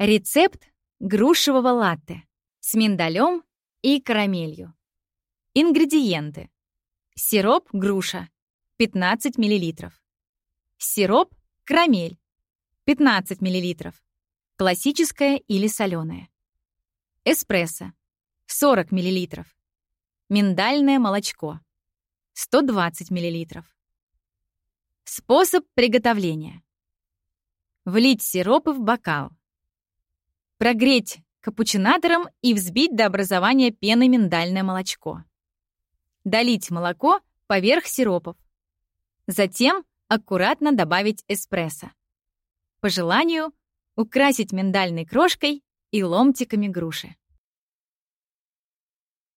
Рецепт грушевого латте с миндалем и карамелью. Ингредиенты. Сироп груша 15 мл. Сироп карамель 15 мл. Классическое или соленое. Эспрессо 40 мл. Миндальное молочко 120 мл. Способ приготовления. Влить сиропы в бокал. Прогреть капучинатором и взбить до образования пены миндальное молочко. Долить молоко поверх сиропов. Затем аккуратно добавить эспрессо. По желанию украсить миндальной крошкой и ломтиками груши.